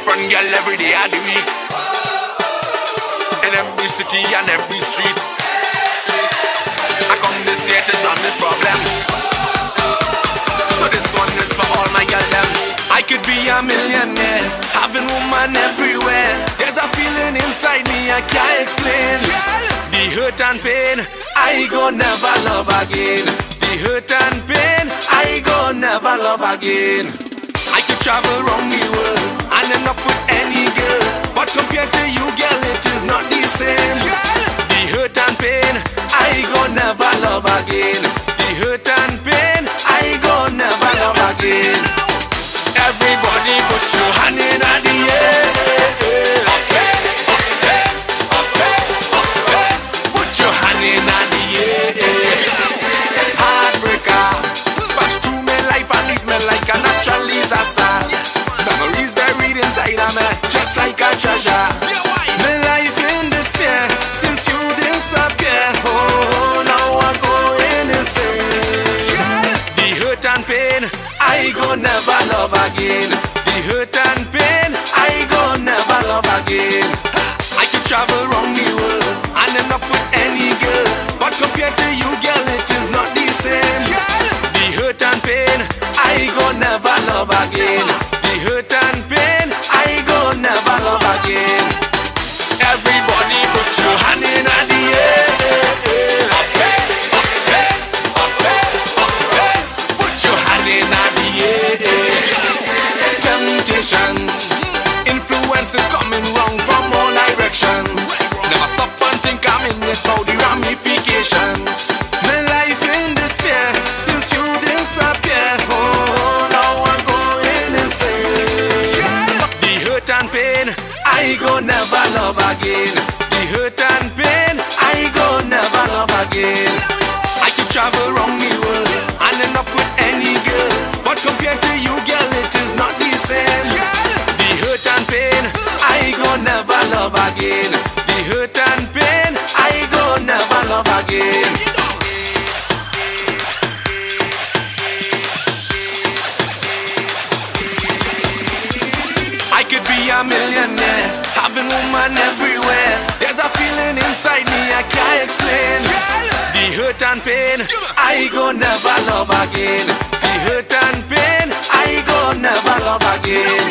different girl every day of the week. In every city and every street. I come this year to done this problem. So this one is for all my girl them. I could be a millionaire, having woman everywhere. There's a feeling inside me I can't explain. The hurt and pain, I go never love again. The hurt and pain, I go never love again. I could travel around the world and end up with any girl, but compared to you, girl, it is not the same. The hurt and pain, I go never love again. The hurt and pain, I go never love again. Everybody put your hand in hurt and pain, I go never love again. The hurt and pain, I go Temptations, influences coming wrong from all directions. Never stop and think I'm in it about the ramifications. My life in despair since you disappear. Oh, now I'm going insane. The hurt and pain, I go never love again. The hurt and pain, I go never love again. I could travel around the world and end up with any girl, but compared to you, girl, it is not the same. I could be a millionaire, having woman everywhere. There's a feeling inside me I can't explain. The hurt and pain, I go never love again. The hurt and pain, I go never love again.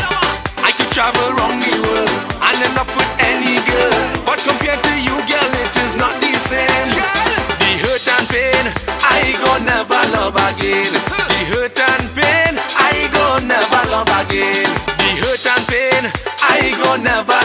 I could travel around never